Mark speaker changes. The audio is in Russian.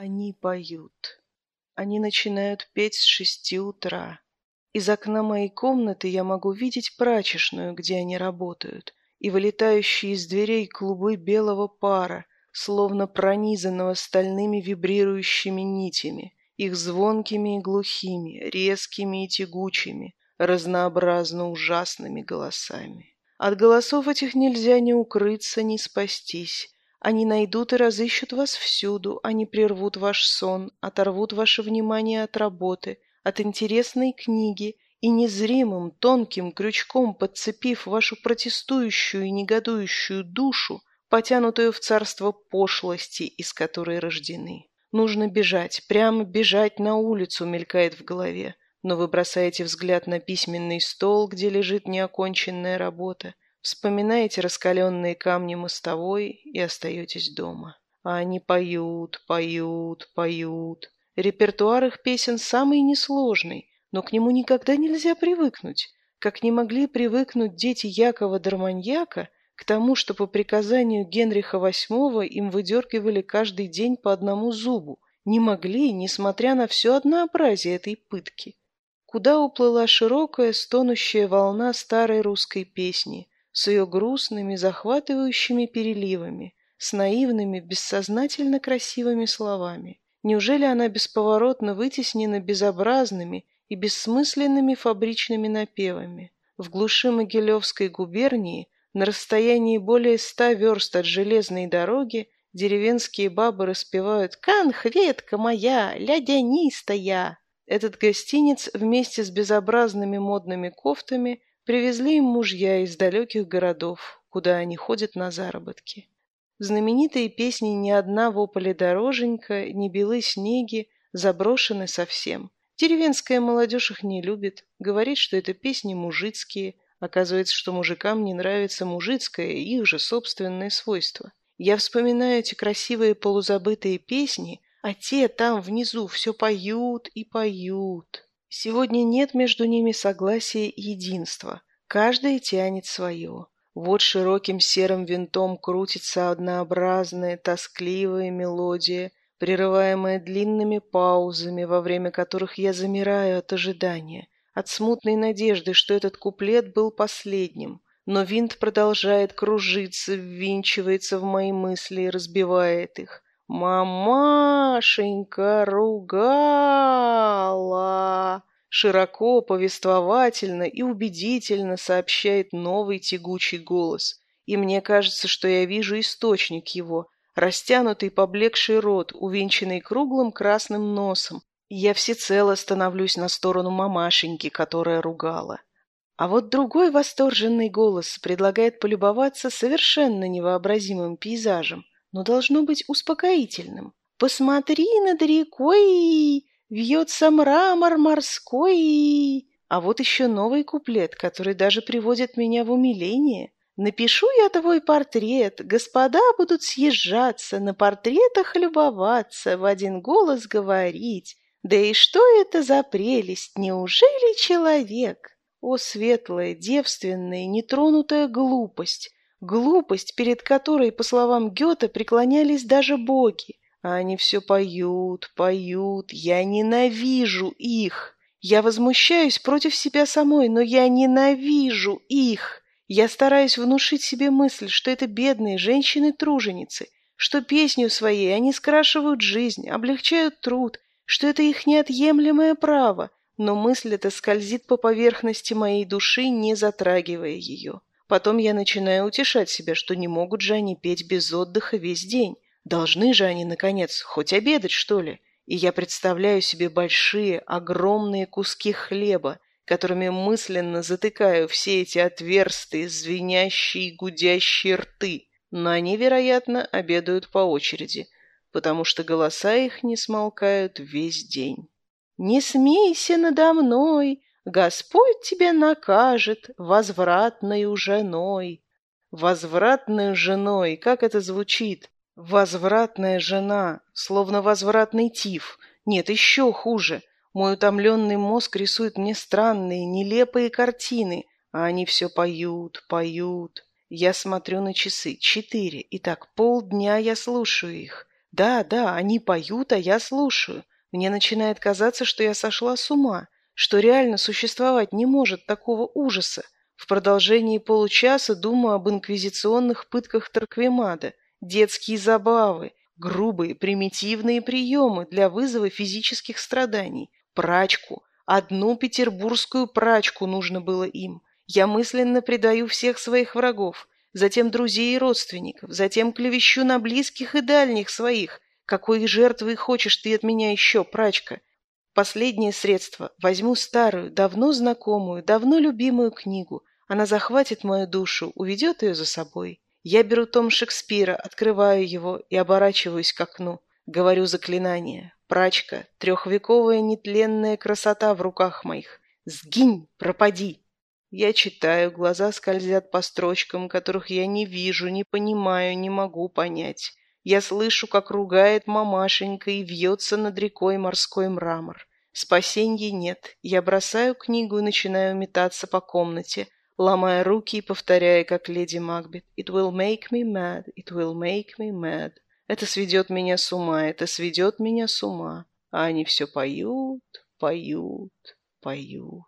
Speaker 1: Они поют. Они начинают петь с шести утра. Из окна моей комнаты я могу видеть прачечную, где они работают, и вылетающие из дверей клубы белого пара, словно пронизанного стальными вибрирующими нитями, их звонкими и глухими, резкими и тягучими, разнообразно ужасными голосами. От голосов этих нельзя ни укрыться, ни спастись. Они найдут и разыщут вас всюду, они прервут ваш сон, оторвут ваше внимание от работы, от интересной книги и незримым, тонким крючком подцепив вашу протестующую и негодующую душу, потянутую в царство пошлости, из которой рождены. Нужно бежать, прямо бежать на улицу, мелькает в голове. Но вы бросаете взгляд на письменный стол, где лежит неоконченная работа, Вспоминаете раскаленные камни мостовой и остаетесь дома. А они поют, поют, поют. Репертуар их песен самый несложный, но к нему никогда нельзя привыкнуть, как не могли привыкнуть дети Якова Дарманьяка к тому, что по приказанию Генриха VIII им выдергивали каждый день по одному зубу, не могли, несмотря на все однообразие этой пытки. Куда уплыла широкая, стонущая волна старой русской песни, с ее грустными, захватывающими переливами, с наивными, бессознательно красивыми словами. Неужели она бесповоротно вытеснена безобразными и бессмысленными фабричными напевами? В глуши Могилевской губернии, на расстоянии более ста верст от железной дороги, деревенские бабы распевают «Канхветка моя, лядянистая!». Этот гостиниц вместе с безобразными модными кофтами Привезли им мужья из далеких городов, куда они ходят на заработки. Знаменитые песни «Ни одна в ополе дороженька», «Не белы снеги» заброшены совсем. Деревенская молодежь их не любит, говорит, что это песни мужицкие. Оказывается, что мужикам не нравится мужицкое, их же собственное свойство. Я вспоминаю эти красивые полузабытые песни, а те там внизу все поют и поют. Сегодня нет между ними согласия и единства. Каждый тянет свое. Вот широким серым винтом крутится однообразная, тоскливая мелодия, прерываемая длинными паузами, во время которых я замираю от ожидания, от смутной надежды, что этот куплет был последним. Но винт продолжает кружиться, ввинчивается в мои мысли и разбивает их. «Мамашенька ругала!» Широко, повествовательно и убедительно сообщает новый тягучий голос. И мне кажется, что я вижу источник его, растянутый поблекший рот, увенчанный круглым красным носом. Я всецело становлюсь на сторону мамашеньки, которая ругала. А вот другой восторженный голос предлагает полюбоваться совершенно невообразимым пейзажем – но должно быть успокоительным. «Посмотри над рекой, вьется мрамор морской». А вот еще новый куплет, который даже приводит меня в умиление. «Напишу я твой портрет, господа будут съезжаться, на портретах любоваться, в один голос говорить. Да и что это за прелесть, неужели человек?» О, светлая, девственная, нетронутая глупость! Глупость, перед которой, по словам Гёте, преклонялись даже боги. Они все поют, поют. Я ненавижу их. Я возмущаюсь против себя самой, но я ненавижу их. Я стараюсь внушить себе мысль, что это бедные женщины-труженицы, что песню своей они скрашивают жизнь, облегчают труд, что это их неотъемлемое право, но мысль эта скользит по поверхности моей души, не затрагивая ее. Потом я начинаю утешать себя, что не могут же они петь без отдыха весь день. Должны же они, наконец, хоть обедать, что ли? И я представляю себе большие, огромные куски хлеба, которыми мысленно затыкаю все эти отверстые, звенящие, гудящие рты. Но они, вероятно, обедают по очереди, потому что голоса их не смолкают весь день. «Не смейся надо мной!» Господь тебя накажет возвратной женой. Возвратной женой, как это звучит? Возвратная жена, словно возвратный тиф. Нет, еще хуже. Мой утомленный мозг рисует мне странные, нелепые картины, а они все поют, поют. Я смотрю на часы. Четыре. И так полдня я слушаю их. Да, да, они поют, а я слушаю. Мне начинает казаться, что я сошла с ума, что реально существовать не может такого ужаса. В продолжении получаса думаю об инквизиционных пытках Тарквемада, детские забавы, грубые, примитивные приемы для вызова физических страданий, прачку, одну петербургскую прачку нужно было им. Я мысленно предаю всех своих врагов, затем друзей и родственников, затем клевещу на близких и дальних своих. Какой жертвы хочешь ты от меня еще, прачка? Последнее средство. Возьму старую, давно знакомую, давно любимую книгу. Она захватит мою душу, уведет ее за собой. Я беру том Шекспира, открываю его и оборачиваюсь к окну. Говорю заклинание. Прачка, трехвековая нетленная красота в руках моих. Сгинь, пропади. Я читаю, глаза скользят по строчкам, которых я не вижу, не понимаю, не могу понять. Я слышу, как ругает мамашенька и вьется над рекой морской мрамор. Спасенья нет. Я бросаю книгу и начинаю метаться по комнате, ломая руки и повторяя, как леди Макбет. «It will make me mad, it will make me mad». Это сведет меня с ума, это сведет меня с ума. А они все поют, поют, поют.